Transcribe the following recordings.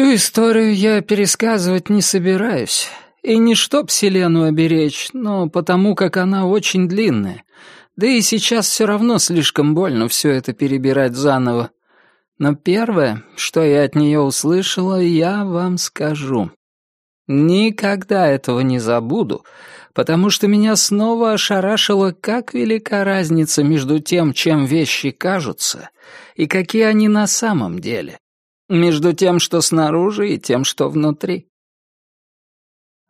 Всю историю я пересказывать не собираюсь. И не чтоб Селену оберечь, но потому как она очень длинная. Да и сейчас все равно слишком больно все это перебирать заново. Но первое, что я от нее услышала, я вам скажу. Никогда этого не забуду, потому что меня снова ошарашило, как велика разница между тем, чем вещи кажутся, и какие они на самом деле. Между тем, что снаружи, и тем, что внутри.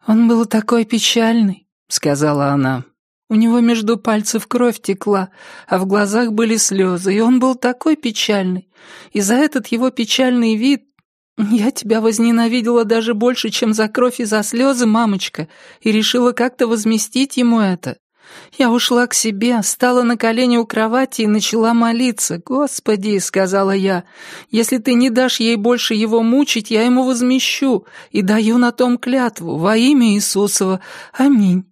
«Он был такой печальный», — сказала она. «У него между пальцев кровь текла, а в глазах были слезы, и он был такой печальный. И за этот его печальный вид я тебя возненавидела даже больше, чем за кровь и за слезы, мамочка, и решила как-то возместить ему это. Я ушла к себе, стала на колени у кровати и начала молиться. «Господи», — сказала я, — «если ты не дашь ей больше его мучить, я ему возмещу и даю на том клятву во имя Иисусова. Аминь».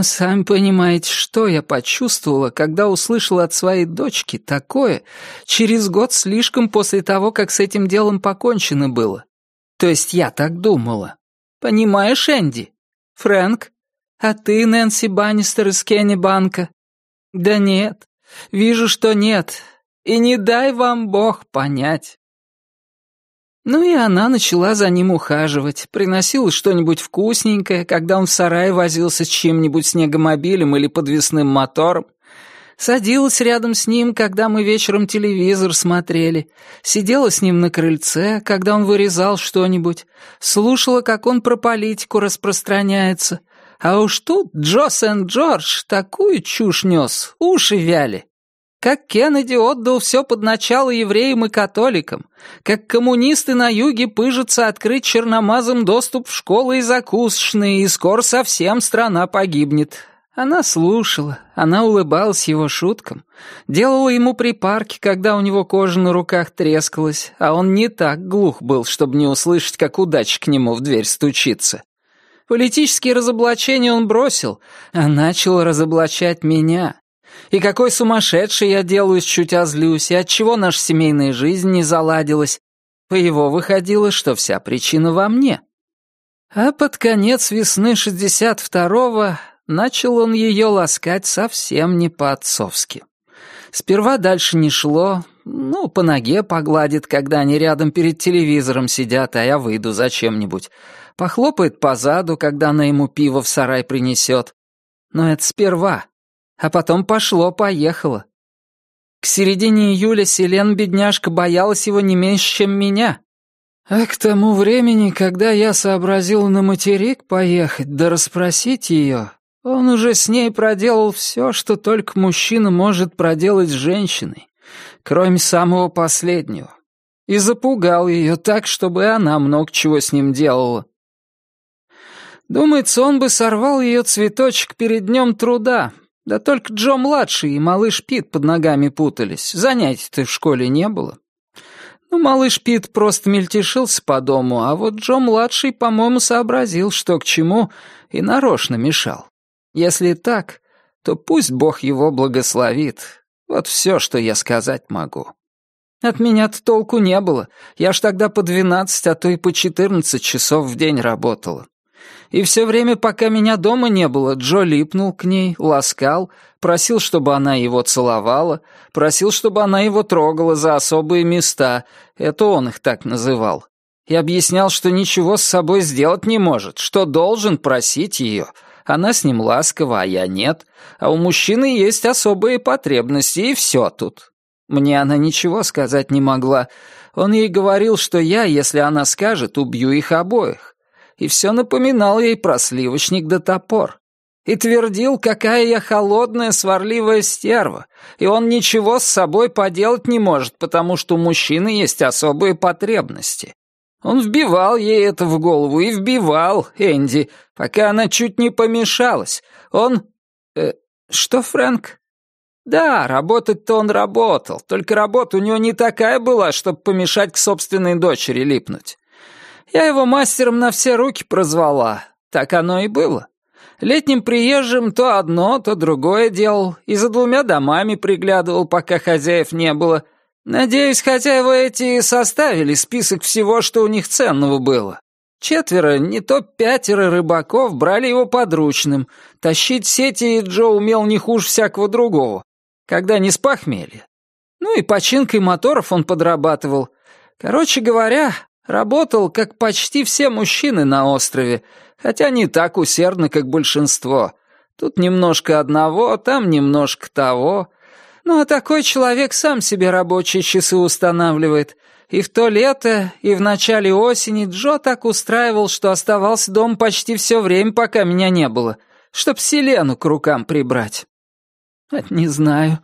Сами понимаете, что я почувствовала, когда услышала от своей дочки такое через год слишком после того, как с этим делом покончено было. То есть я так думала. Понимаешь, Энди? Фрэнк? А ты, Нэнси Баннистер из Кеннибанка? Да нет, вижу, что нет. И не дай вам Бог понять. Ну и она начала за ним ухаживать, приносила что-нибудь вкусненькое, когда он в сарае возился с чем-нибудь снегомобилем или подвесным мотором, Садилась рядом с ним, когда мы вечером телевизор смотрели. Сидела с ним на крыльце, когда он вырезал что-нибудь. Слушала, как он про политику распространяется. А уж тут Джо Сент-Джордж такую чушь нес, уши вяли. Как Кеннеди отдал все под начало евреям и католикам, как коммунисты на юге пыжатся открыть черномазым доступ в школы и закусочные, и скоро совсем страна погибнет. Она слушала, она улыбалась его шуткам, делала ему припарки, когда у него кожа на руках трескалась, а он не так глух был, чтобы не услышать, как удача к нему в дверь стучится. Политические разоблачения он бросил, а начал разоблачать меня. И какой сумасшедший я делаюсь, чуть озлюсь, и отчего наша семейная жизнь не заладилась. По его выходило, что вся причина во мне. А под конец весны 62-го начал он ее ласкать совсем не по-отцовски. Сперва дальше не шло, ну, по ноге погладит, когда они рядом перед телевизором сидят, а я выйду за чем-нибудь. Похлопает по заду, когда она ему пиво в сарай принесет. Но это сперва. А потом пошло-поехало. К середине июля Селен, бедняжка, боялась его не меньше, чем меня. А к тому времени, когда я сообразил на материк поехать да расспросить ее, он уже с ней проделал все, что только мужчина может проделать с женщиной, кроме самого последнего. И запугал ее так, чтобы она много чего с ним делала. Думается, он бы сорвал ее цветочек перед днем труда. Да только Джо-младший и малыш Пит под ногами путались. Занятий-то в школе не было. Ну, малыш Пит просто мельтешился по дому, а вот Джо-младший, по-моему, сообразил, что к чему, и нарочно мешал. Если так, то пусть Бог его благословит. Вот все, что я сказать могу. От меня-то толку не было. Я ж тогда по двенадцать, а то и по четырнадцать часов в день работала. И все время, пока меня дома не было, Джо липнул к ней, ласкал, просил, чтобы она его целовала, просил, чтобы она его трогала за особые места, это он их так называл, и объяснял, что ничего с собой сделать не может, что должен просить ее. Она с ним ласкова, а я нет, а у мужчины есть особые потребности, и все тут. Мне она ничего сказать не могла. Он ей говорил, что я, если она скажет, убью их обоих и все напоминал ей про сливочник да топор. И твердил, какая я холодная, сварливая стерва, и он ничего с собой поделать не может, потому что у мужчины есть особые потребности. Он вбивал ей это в голову и вбивал, Энди, пока она чуть не помешалась. Он... Э, что, Фрэнк? Да, работать-то он работал, только работа у него не такая была, чтобы помешать к собственной дочери липнуть. Я его мастером на все руки прозвала. Так оно и было. Летним приезжим то одно, то другое делал, и за двумя домами приглядывал, пока хозяев не было. Надеюсь, хозяева эти составили список всего, что у них ценного было. Четверо, не то пятеро рыбаков брали его подручным. Тащить сети Джо умел не хуже всякого другого, когда не с похмелья. Ну и починкой моторов он подрабатывал. Короче говоря, работал, как почти все мужчины на острове, хотя не так усердно, как большинство. Тут немножко одного, там немножко того. Ну а такой человек сам себе рабочие часы устанавливает — и в то лето, и в начале осени Джо так устраивал, что оставался дома почти все время, пока меня не было, чтоб Селену к рукам прибрать. Не знаю,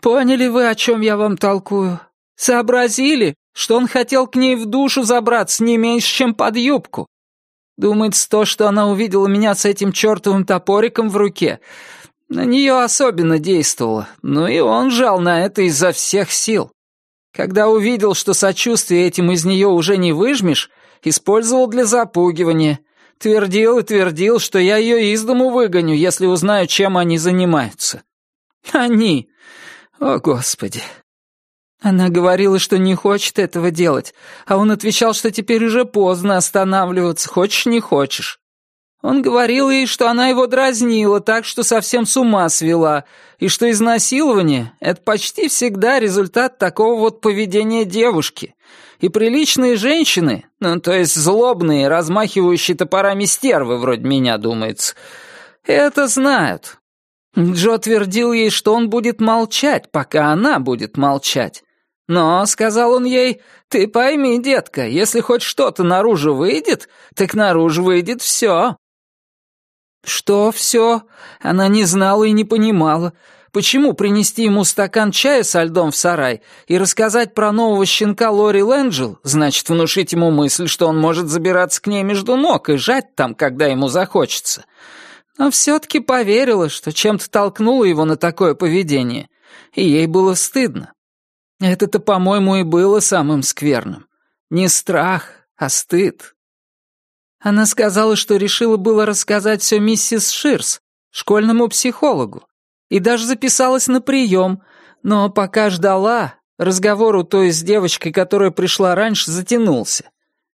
поняли вы, о чем я вам толкую? Сообразили, что он хотел к ней в душу забраться не меньше, чем под юбку? Думается, то, что она увидела меня с этим чертовым топориком в руке, на нее особенно действовало, но и он жал на это изо всех сил. Когда увидел, что сочувствие этим из нее уже не выжмешь, использовал для запугивания. Твердил и твердил, что я ее из дому выгоню, если узнаю, чем они занимаются. Они! О, Господи! Она говорила, что не хочет этого делать, а он отвечал, что теперь уже поздно останавливаться, хочешь не хочешь. Он говорил ей, что она его дразнила так, что совсем с ума свела, и что изнасилование — это почти всегда результат такого вот поведения девушки. И приличные женщины, ну, то есть злобные, размахивающие топорами стервы, вроде меня, думается, это знают. Джо твердил ей, что он будет молчать, пока она будет молчать. «Но», — сказал он ей, — «ты пойми, детка, если хоть что-то наружу выйдет, так наружу выйдет все. Что все? Она не знала и не понимала. Почему принести ему стакан чая со льдом в сарай и рассказать про нового щенка Лори Лэнджел, значит внушить ему мысль, что он может забираться к ней между ног и жать там, когда ему захочется. Но все-таки поверила, что чем-то толкнуло его на такое поведение, и ей было стыдно. Это-то, по-моему, и было самым скверным. Не страх, а стыд. Она сказала, что решила было рассказать все миссис Ширс, школьному психологу, и даже записалась на прием, но пока ждала, разговор у той с девочкой, которая пришла раньше, затянулся.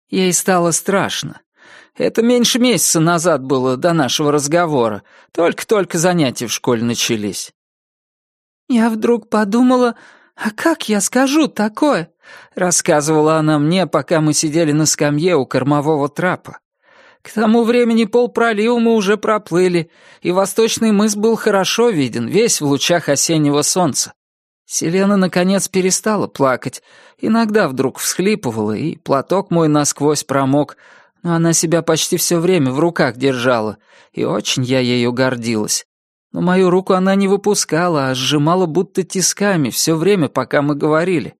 Ей стало страшно. Это меньше месяца назад было до нашего разговора, только-только занятия в школе начались. Я вдруг подумала, а как я скажу такое? Рассказывала она мне, пока мы сидели на скамье у кормового трапа. К тому времени полпролива мы уже проплыли, и восточный мыс был хорошо виден, весь в лучах осеннего солнца. Селена, наконец, перестала плакать. Иногда вдруг всхлипывала, и платок мой насквозь промок, но она себя почти все время в руках держала, и очень я ею гордилась. Но мою руку она не выпускала, а сжимала будто тисками все время, пока мы говорили.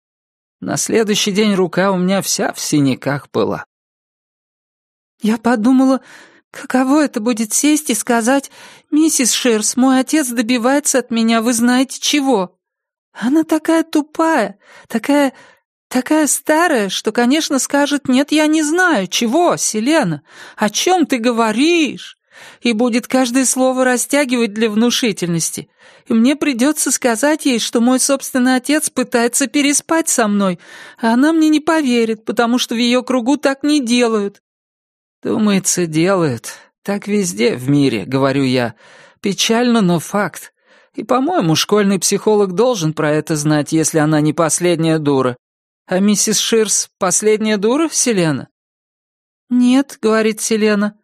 На следующий день рука у меня вся в синяках была. Я подумала, каково это будет сесть и сказать, «Миссис Шерс, мой отец добивается от меня, вы знаете чего». Она такая тупая, такая... такая старая, что, конечно, скажет, «Нет, я не знаю, чего, Селена, о чем ты говоришь?» и будет каждое слово растягивать для внушительности. И мне придется сказать ей, что мой собственный отец пытается переспать со мной, а она мне не поверит, потому что в ее кругу так не делают. «Думается, делают. Так везде в мире», — говорю я. «Печально, но факт. И, по-моему, школьный психолог должен про это знать, если она не последняя дура. А миссис Ширс — последняя дура, Селена?» «Нет», — говорит Селена.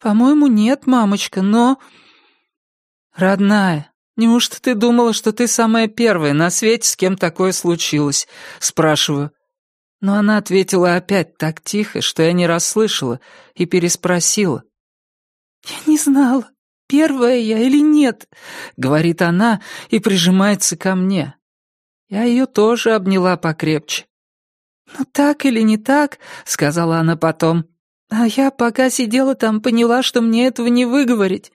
«По-моему, нет, мамочка, но...» «Родная, неужто ты думала, что ты самая первая на свете, с кем такое случилось?» — спрашиваю. Но она ответила опять так тихо, что я не расслышала, и переспросила. «Я не знала, первая я или нет», — говорит она и прижимается ко мне. Я ее тоже обняла покрепче. «Ну так или не так», — сказала она потом. «А я, пока сидела там, поняла, что мне этого не выговорить.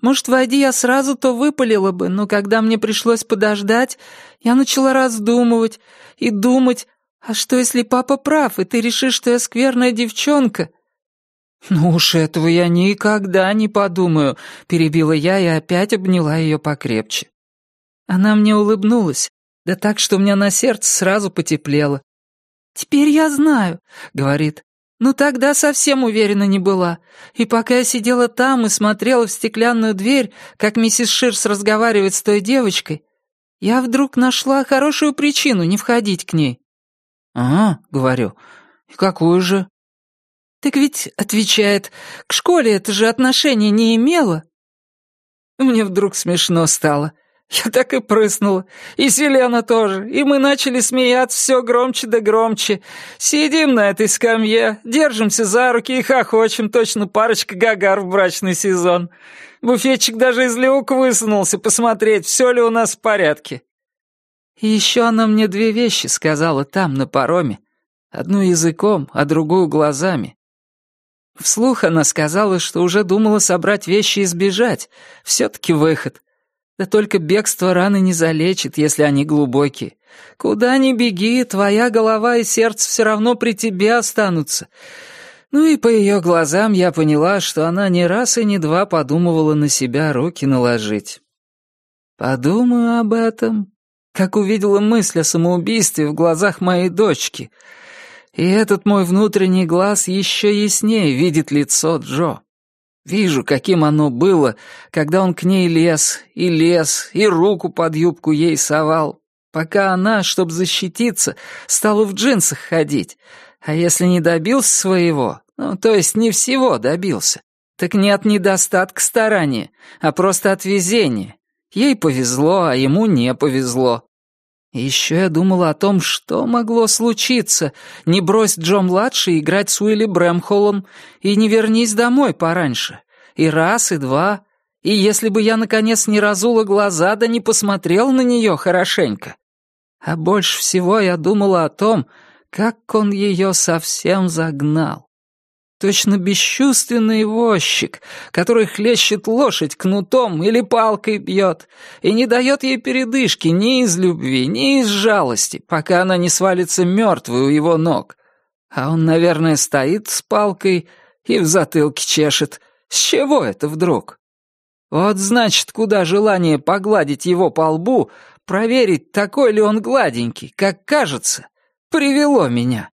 Может, войди я сразу, то выпалила бы, но когда мне пришлось подождать, я начала раздумывать и думать, «А что, если папа прав, и ты решишь, что я скверная девчонка?» «Ну уж этого я никогда не подумаю», — перебила я и опять обняла ее покрепче. Она мне улыбнулась, Да так, что у меня на сердце сразу потеплело. «Теперь я знаю», — говорит. «Ну тогда совсем уверена не была. И пока я сидела там и смотрела в стеклянную дверь, как миссис Ширс разговаривает с той девочкой, я вдруг нашла хорошую причину не входить к ней». «Ага», — говорю. «И какую же?» «Так ведь, — отвечает, — к школе это же отношения не имело». Мне вдруг смешно стало. Я так и прыснула. И Селена тоже. И мы начали смеяться все громче да громче. Сидим на этой скамье, держимся за руки и хохочем, точно парочка гагар в брачный сезон. Буфетчик даже из люка высунулся посмотреть, все ли у нас в порядке. И еще она мне две вещи сказала там, на пароме. Одну языком, а другую глазами. Вслух она сказала, что уже думала собрать вещи и сбежать. Все-таки выход. Да только бегство раны не залечит, если они глубокие. Куда ни беги, твоя голова и сердце все равно при тебе останутся. Ну и по ее глазам я поняла, что она не раз и не два подумывала на себя руки наложить. Подумаю об этом, как увидела мысль о самоубийстве в глазах моей дочки. И этот мой внутренний глаз еще яснее видит лицо Джо. Вижу, каким оно было, когда он к ней лез, и лез, и руку под юбку ей совал, пока она, чтобы защититься, стала в джинсах ходить. А если не добился своего, ну, то есть не всего добился, так не от недостатка старания, а просто от везения. Ей повезло, а ему не повезло. И еще я думала о том, что могло случиться. Не брось Джо-младший играть с Уилли Брэмхоллом и не вернись домой пораньше. И раз, и два. И если бы я, наконец, не разула глаза, да не посмотрел на нее хорошенько. А больше всего я думала о том, как он ее совсем загнал. Точно бесчувственный возчик, который хлещет лошадь кнутом или палкой бьет и не дает ей передышки ни из любви, ни из жалости, пока она не свалится мертвой у его ног. А он, наверное, стоит с палкой и в затылке чешет. С чего это вдруг? Вот значит, куда желание погладить его по лбу, проверить, такой ли он гладенький, как кажется, привело меня.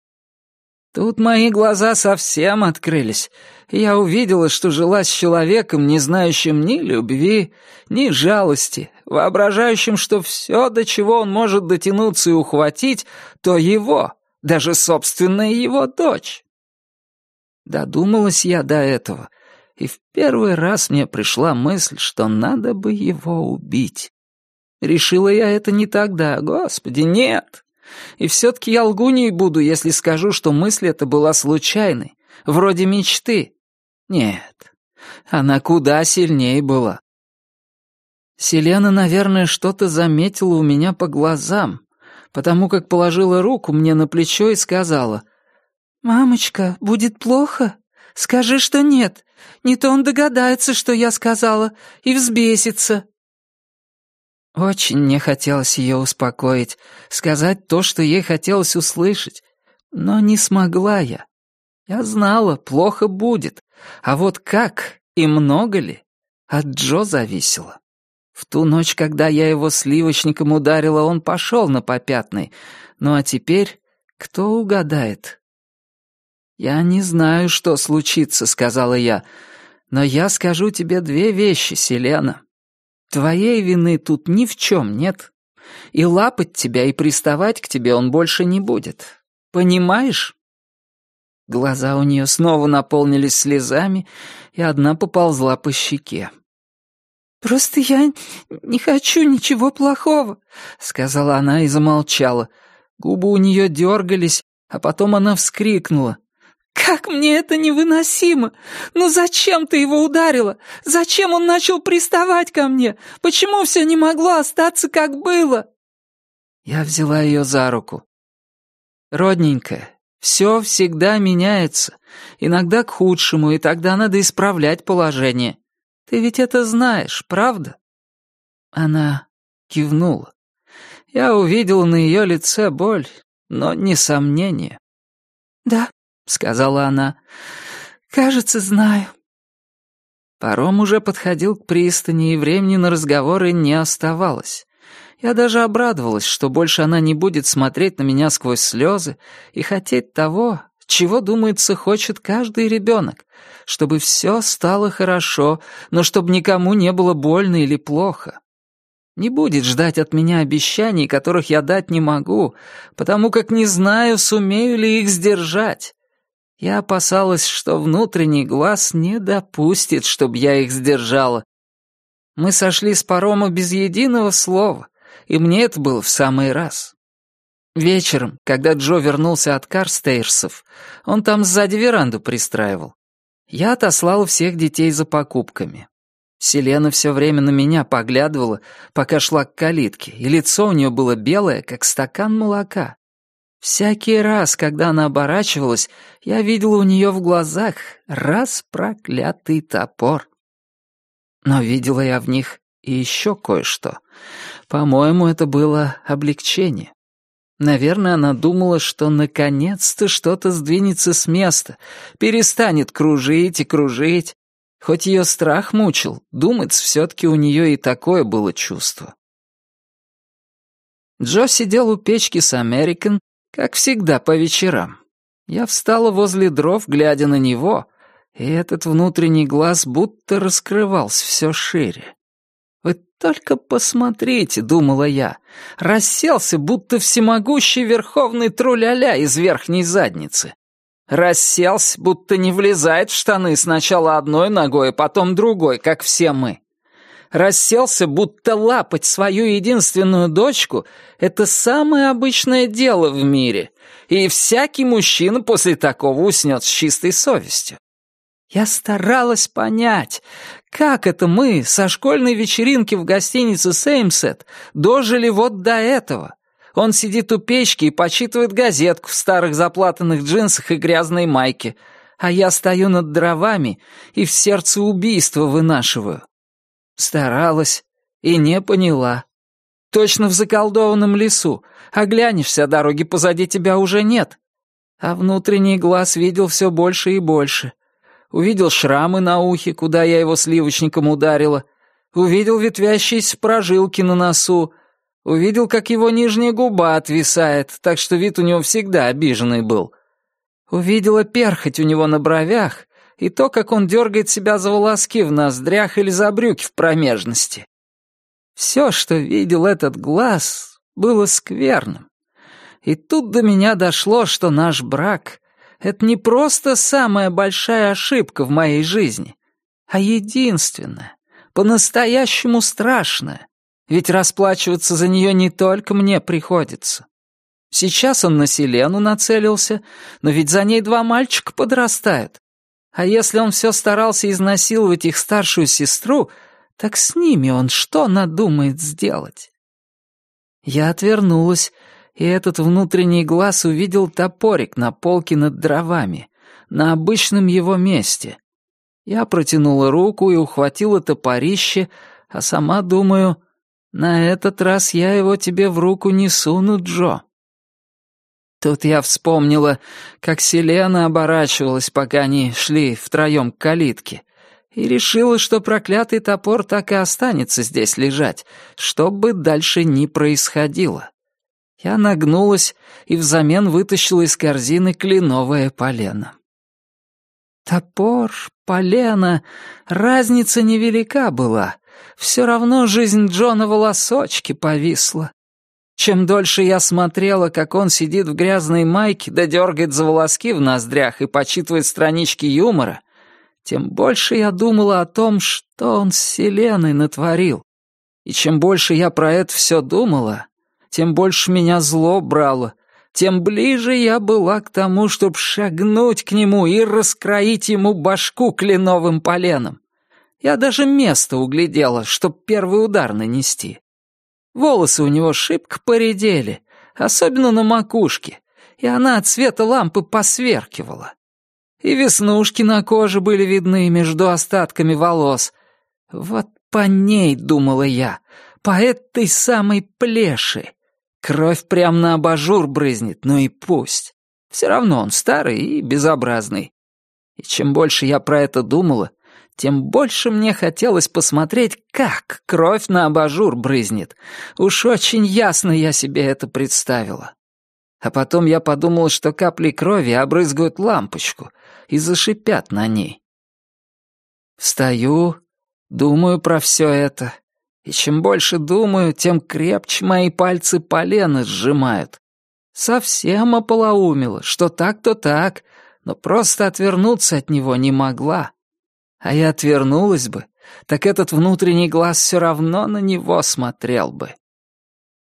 Тут мои глаза совсем открылись, я увидела, что жила с человеком, не знающим ни любви, ни жалости, воображающим, что все, до чего он может дотянуться и ухватить, то его, даже собственная его дочь. Додумалась я до этого, и в первый раз мне пришла мысль, что надо бы его убить. Решила я это не тогда, господи, нет. И все-таки я лгуней буду, если скажу, что мысль эта была случайной, вроде мечты. Нет, она куда сильнее была. Селена, наверное, что-то заметила у меня по глазам, потому как положила руку мне на плечо и сказала, «Мамочка, будет плохо? Скажи, что нет. Не то он догадается, что я сказала, и взбесится». Очень мне хотелось ее успокоить, сказать то, что ей хотелось услышать, но не смогла я. Я знала, плохо будет, а вот как и много ли, от Джо зависело. В ту ночь, когда я его сливочником ударила, он пошел на попятный, ну а теперь кто угадает? «Я не знаю, что случится», — сказала я, — «но я скажу тебе две вещи, Селена. Твоей вины тут ни в чем нет. И лапать тебя и приставать к тебе он больше не будет. Понимаешь?» Глаза у нее снова наполнились слезами, и одна поползла по щеке. «Просто я не хочу ничего плохого», — сказала она и замолчала. Губы у нее дергались, а потом она вскрикнула. «Как мне это невыносимо! Ну зачем ты его ударила? Зачем он начал приставать ко мне? Почему все не могло остаться, как было?» Я взяла ее за руку. «Родненькая, все всегда меняется, иногда к худшему, и тогда надо исправлять положение. Ты ведь это знаешь, правда?» Она кивнула. Я увидел на ее лице боль, но не сомнение. «Да, — сказала она. «Кажется, знаю». Паром уже подходил к пристани, и времени на разговоры не оставалось. Я даже обрадовалась, что больше она не будет смотреть на меня сквозь слезы и хотеть того, чего, думается, хочет каждый ребенок, чтобы все стало хорошо, но чтобы никому не было больно или плохо. Не будет ждать от меня обещаний, которых я дать не могу, потому как не знаю, сумею ли их сдержать. Я опасалась, что внутренний глаз не допустит, чтобы я их сдержала. Мы сошли с парома без единого слова, и мне это было в самый раз. Вечером, когда Джо вернулся от Карстейрсов, он там сзади веранду пристраивал. Я отослала всех детей за покупками. Селена все время на меня поглядывала, пока шла к калитке, и лицо у нее было белое, как стакан молока. Всякий раз, когда она оборачивалась, я видела у нее в глазах распроклятый топор. Но видела я в них и еще кое-что. По-моему, это было облегчение. Наверное, она думала, что наконец-то что-то сдвинется с места, перестанет кружить и кружить, Хоть ее страх мучил, думается, все-таки у нее и такое было чувство. Джо сидел у печки с Американ, как всегда, по вечерам. Я встала возле дров, глядя на него, и этот внутренний глаз будто раскрывался все шире. «Вы только посмотрите», — думала я, — расселся, будто всемогущий верховный труляля из верхней задницы. Расселся, будто не влезает в штаны сначала одной ногой, а потом другой, как все мы. Расселся, будто лапать свою единственную дочку — это самое обычное дело в мире, и всякий мужчина после такого уснет с чистой совестью. Я старалась понять, как это мы со школьной вечеринки в гостинице «Сеймсет» дожили вот до этого. Он сидит у печки и почитывает газетку в старых заплатанных джинсах и грязной майке, а я стою над дровами и в сердце убийства вынашиваю. Старалась и не поняла. Точно в заколдованном лесу. Оглянешься, а дороги позади тебя уже нет. А внутренний глаз видел все больше и больше. Увидел шрамы на ухе, куда я его сливочником ударила. Увидел ветвящиеся прожилки на носу, Увидел, как его нижняя губа отвисает, так что вид у него всегда обиженный был. Увидела перхоть у него на бровях и то, как он дергает себя за волоски в ноздрях или за брюки в промежности. Все, что видел этот глаз, было скверным. И тут до меня дошло, что наш брак — это не просто самая большая ошибка в моей жизни, а единственная, по-настоящему страшная, ведь расплачиваться за нее не только мне приходится. Сейчас он на Селену нацелился, но ведь за ней два мальчика подрастают. А если он все старался изнасиловать их старшую сестру, так с ними он что надумает сделать? Я отвернулась, и этот внутренний глаз увидел топорик на полке над дровами, на обычном его месте. Я протянула руку и ухватила топорище, а сама думаю, на этот раз я его тебе в руку не суну, Джо. Тут я вспомнила, как Селена оборачивалась, пока они шли втроем к калитке, и решила, что проклятый топор так и останется здесь лежать, что бы дальше ни происходило. Я нагнулась и взамен вытащила из корзины кленовое полено. Топор, полено, разница невелика была — все равно жизнь Джона волосочки повисла. Чем дольше я смотрела, как он сидит в грязной майке, да дергает за волоски в ноздрях и почитывает странички юмора, тем больше я думала о том, что он с Селеной натворил. И чем больше я про это все думала, тем больше меня зло брало, тем ближе я была к тому, чтобы шагнуть к нему и раскроить ему башку кленовым поленом. Я даже место углядела, чтоб первый удар нанести. Волосы у него шибко поредели, особенно на макушке, и она от света лампы посверкивала. И веснушки на коже были видны между остатками волос. Вот по ней, думала я, по этой самой плеши. Кровь прям на абажур брызнет, ну и пусть. Все равно он старый и безобразный. И чем больше я про это думала, тем больше мне хотелось посмотреть, как кровь на абажур брызнет. Уж очень ясно я себе это представила. А потом я подумала, что капли крови обрызгают лампочку и зашипят на ней. Встаю, думаю про все это. И чем больше думаю, тем крепче мои пальцы полено сжимают. Совсем ополоумила, что так-то так, но просто отвернуться от него не могла. А я отвернулась бы, так этот внутренний глаз все равно на него смотрел бы.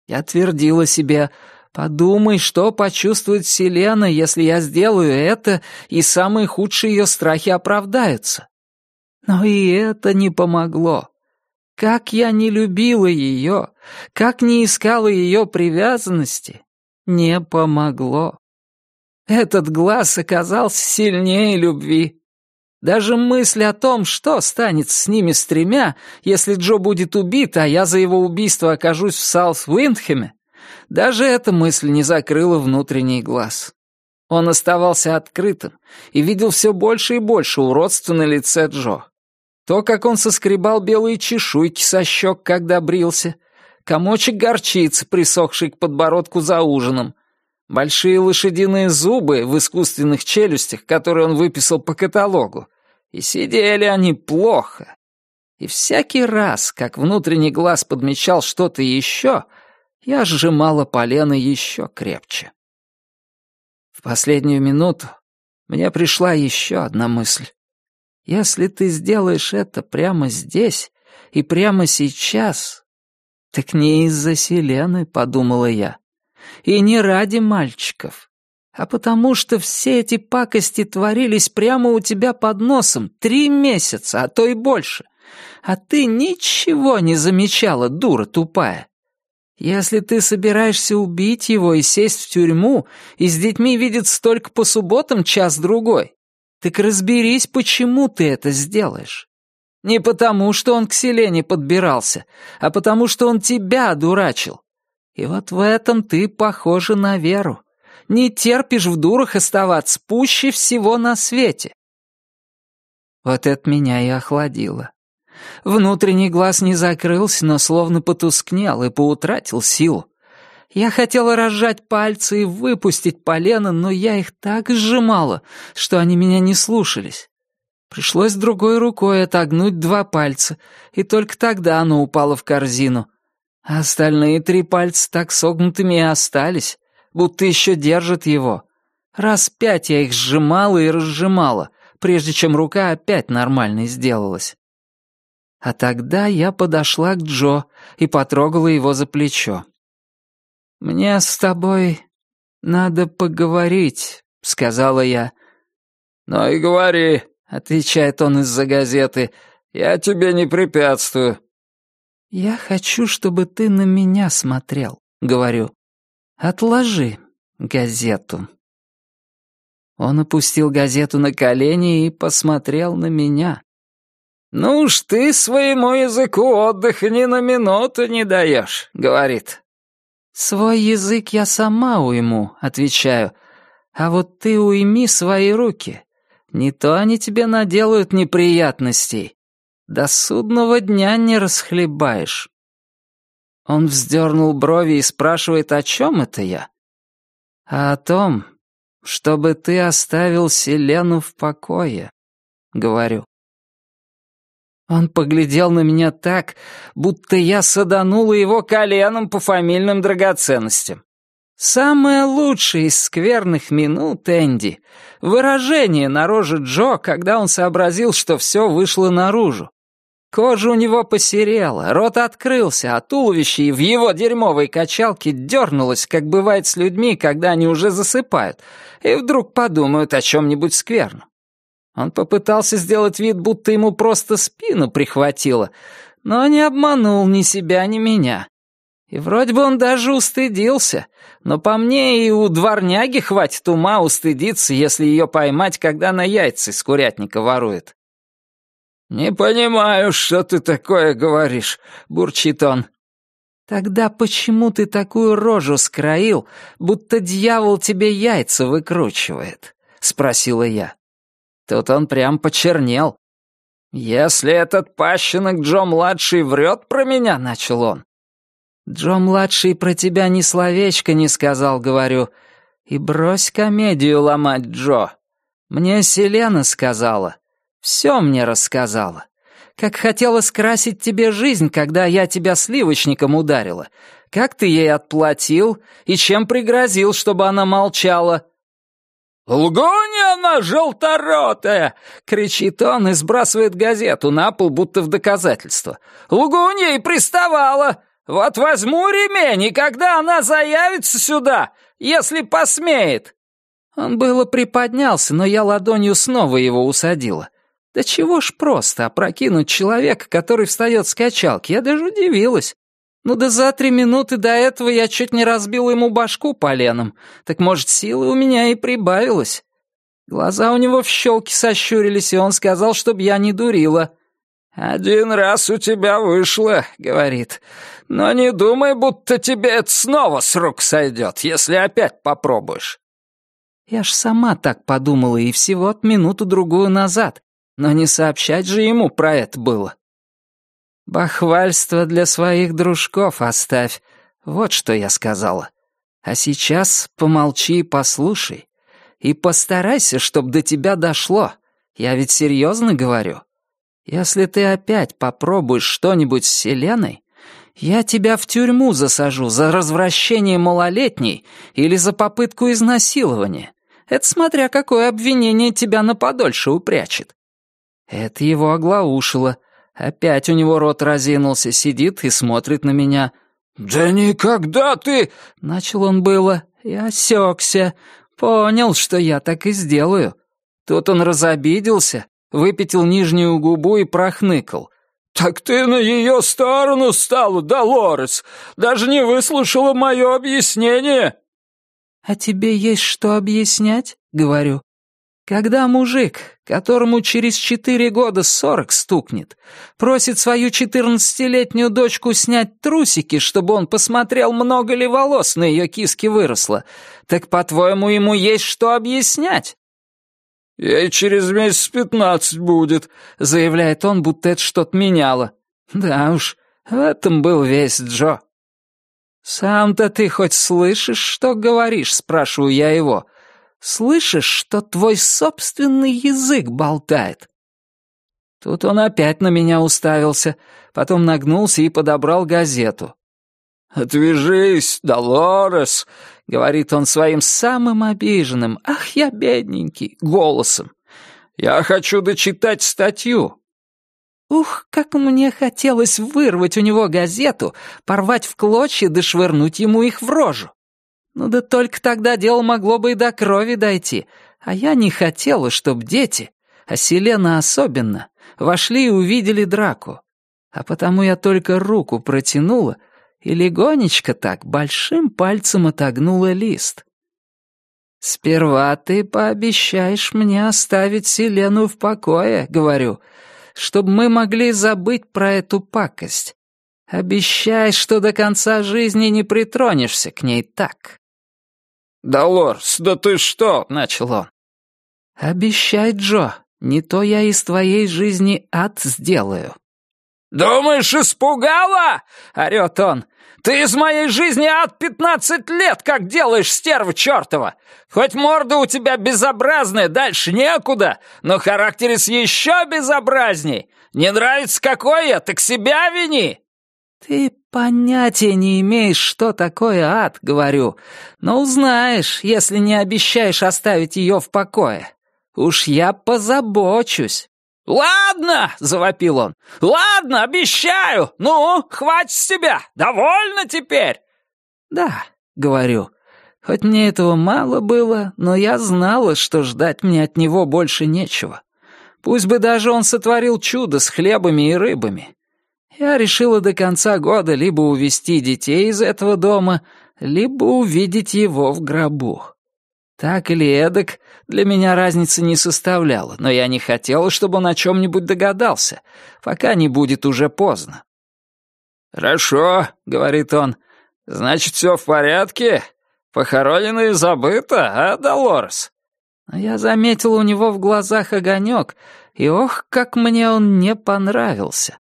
Я твердила себе, подумай, что почувствует Селена, если я сделаю это, и самые худшие ее страхи оправдаются. Но и это не помогло. Как я не любила ее, как не искала ее привязанности, не помогло. Этот глаз оказался сильнее любви. Даже мысль о том, что станет с ними с тремя, если Джо будет убит, а я за его убийство окажусь в Саут-Уиндхеме, даже эта мысль не закрыла внутренний глаз. Он оставался открытым и видел все больше и больше уродства на лице Джо. То, как он соскребал белые чешуйки со щек, когда брился, комочек горчицы, присохший к подбородку за ужином, большие лошадиные зубы в искусственных челюстях, которые он выписал по каталогу, и сидели они плохо. И всякий раз, как внутренний глаз подмечал что-то еще, я сжимала полено еще крепче. В последнюю минуту мне пришла еще одна мысль. Если ты сделаешь это прямо здесь и прямо сейчас, так не из-за Селены, подумала я, и не ради мальчиков, а потому что все эти пакости творились прямо у тебя под носом три месяца, а то и больше. А ты ничего не замечала, дура тупая. Если ты собираешься убить его и сесть в тюрьму, и с детьми видеться только по субботам час-другой, так разберись, почему ты это сделаешь. Не потому, что он к Селене подбирался, а потому, что он тебя одурачил. И вот в этом ты похожа на Веру. Не терпишь в дурах оставаться пуще всего на свете. Вот это меня и охладило. Внутренний глаз не закрылся, но словно потускнел и поутратил силу. Я хотела разжать пальцы и выпустить полено, но я их так сжимала, что они меня не слушались. Пришлось другой рукой отогнуть два пальца, и только тогда оно упало в корзину. А остальные три пальца так согнутыми и остались, будто еще держат его. Раз пять я их сжимала и разжимала, прежде чем рука опять нормальной сделалась. А тогда я подошла к Джо и потрогала его за плечо. «Мне с тобой надо поговорить», — сказала я. «Ну и говори», — отвечает он из-за газеты. «Я тебе не препятствую». «Я хочу, чтобы ты на меня смотрел», — говорю. «Отложи газету». Он опустил газету на колени и посмотрел на меня. «Ну уж ты своему языку отдыха ни на минуту не даешь», — говорит. «Свой язык я сама уйму», — отвечаю. «А вот ты уйми свои руки. Не то они тебе наделают неприятностей. До судного дня не расхлебаешь». Он вздернул брови и спрашивает, о чем это я? «А о том, чтобы ты оставил Селену в покое», — говорю. Он поглядел на меня так, будто я саданула его коленом по фамильным драгоценностям. Самое лучшее из скверных минут, Энди, выражение на роже Джо, когда он сообразил, что все вышло наружу. Кожа у него посерела, рот открылся, а туловище и в его дерьмовой качалке дернулось, как бывает с людьми, когда они уже засыпают, и вдруг подумают о чем-нибудь скверном. Он попытался сделать вид, будто ему просто спину прихватило, но не обманул ни себя, ни меня. И вроде бы он даже устыдился, но по мне и у дворняги хватит ума устыдиться, если ее поймать, когда она яйца из курятника ворует. «Не понимаю, что ты такое говоришь», — бурчит он. «Тогда почему ты такую рожу скроил, будто дьявол тебе яйца выкручивает?» — спросила я. Тут он прям почернел. «Если этот пащенок Джо-младший врет про меня», — начал он. «Джо-младший про тебя ни словечко не сказал, говорю. И брось комедию ломать, Джо. Мне Селена сказала. Все мне рассказала. Как хотела скрасить тебе жизнь, когда я тебя сливочником ударила. Как ты ей отплатил и чем пригрозил, чтобы она молчала?» «Лгунья она желторотая!» — кричит он и сбрасывает газету на пол, будто в доказательство. «Лгунья и приставала! Вот возьму ремень, и когда она заявится сюда, если посмеет!» Он было приподнялся, но я ладонью снова его усадила. Да чего ж просто опрокинуть человека, который встает с качалки, я даже удивилась. Ну да за три минуты до этого я чуть не разбил ему башку поленом. Так, может, силы у меня и прибавилось. Глаза у него в щелки сощурились, и он сказал, чтобы я не дурила. «Один раз у тебя вышло», — говорит. «Но не думай, будто тебе это снова с рук сойдет, если опять попробуешь». Я ж сама так подумала и всего от минуту-другую назад, но не сообщать же ему про это было. «Бахвальство для своих дружков оставь», вот что я сказала. А сейчас помолчи и послушай. И постарайся, чтобы до тебя дошло. Я ведь серьезно говорю. Если ты опять попробуешь что-нибудь с Селеной, я тебя в тюрьму засажу за развращение малолетней или за попытку изнасилования. Это смотря какое обвинение тебя на подольше упрячет. Это его оглаушило — Опять у него рот разинулся, сидит и смотрит на меня. «Да никогда ты...» — начал он было и осекся. Понял, что я так и сделаю. Тут он разобиделся, выпятил нижнюю губу и прохныкал. «Так ты на ее сторону стала, Долорес! Даже не выслушала мое объяснение!» «А тебе есть что объяснять?» — говорю. Когда мужик, которому через четыре года сорок стукнет, просит свою четырнадцатилетнюю дочку снять трусики, чтобы он посмотрел, много ли волос на ее киске выросло, так, по-твоему, ему есть что объяснять? «Ей через месяц пятнадцать будет», — заявляет он, будто это что-то меняло. Да уж, в этом был весь Джо. «Сам-то ты хоть слышишь, что говоришь?» — спрашиваю я его. Слышишь, что твой собственный язык болтает?» Тут он опять на меня уставился, потом нагнулся и подобрал газету. «Отвяжись, Долорес!» — говорит он своим самым обиженным, «ах, я бедненький!» голосом. «Я хочу дочитать статью». Ух, как мне хотелось вырвать у него газету, порвать в клочья да швырнуть ему их в рожу. Ну да только тогда дело могло бы и до крови дойти, а я не хотела, чтобы дети, а Селена особенно, вошли и увидели драку. А потому я только руку протянула и легонечко так большим пальцем отогнула лист. «Сперва ты пообещаешь мне оставить Селену в покое», — говорю, «чтобы мы могли забыть про эту пакость. Обещай, что до конца жизни не притронешься к ней так». «Долорс, да ты что?» — начал он. «Обещай, Джо, не то я из твоей жизни ад сделаю». «Думаешь, испугала?» — орёт он. «Ты из моей жизни ад пятнадцать лет, как делаешь, стерва чертова! Хоть морда у тебя безобразная, дальше некуда, но характерис еще безобразней! Не нравится, какой я, так себя вини!» «Ты понятия не имеешь, что такое ад, — говорю, — но узнаешь, если не обещаешь оставить ее в покое. Уж я позабочусь». «Ладно!» — завопил он. «Ладно, обещаю! Ну, хватит с тебя! Довольно теперь!» «Да», — говорю, — «хоть мне этого мало было, но я знала, что ждать мне от него больше нечего. Пусть бы даже он сотворил чудо с хлебами и рыбами. Я решила до конца года либо увезти детей из этого дома, либо увидеть его в гробу. Так или эдак, для меня разницы не составляла, но я не хотела, чтобы он о чем-нибудь догадался, пока не будет уже поздно. «Хорошо», — говорит он, — «значит, все в порядке? Похоронено и забыто, а, Долорес?» Но я заметил у него в глазах огонек, и ох, как мне он не понравился.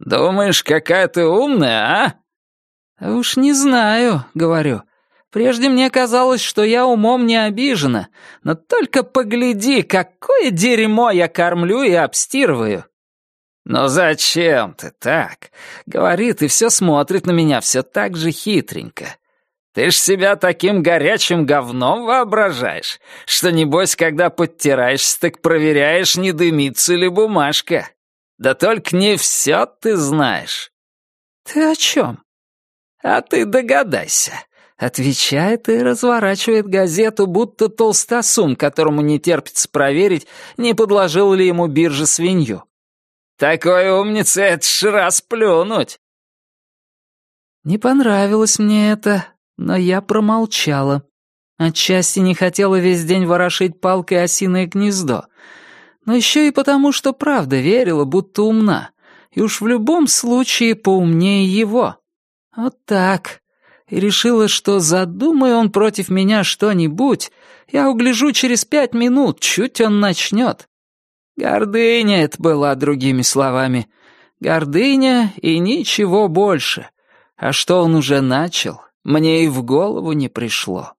«Думаешь, какая ты умная, а?» «Уж не знаю», — говорю. «Прежде мне казалось, что я умом не обижена, но только погляди, какое дерьмо я кормлю и обстирываю». «Но зачем ты так?» — говорит и все смотрит на меня все так же хитренько. «Ты ж себя таким горячим говном воображаешь, что, небось, когда подтираешься, так проверяешь, не дымится ли бумажка. Да только не все ты знаешь». «Ты о чем?» «А ты догадайся», — отвечает и разворачивает газету, будто толстосум, которому не терпится проверить, не подложил ли ему биржа свинью. Такой умнице это ж расплюнуть. Не понравилось мне это, но я промолчала. Отчасти не хотела весь день ворошить палкой осиное гнездо, но еще и потому, что правда верила, будто умна, и уж в любом случае поумнее его. Вот так. И решила, что задумай он против меня что-нибудь, я угляжу через пять минут, чуть он начнет. Гордыня это была, другими словами. Гордыня и ничего больше. А что он уже начал, мне и в голову не пришло.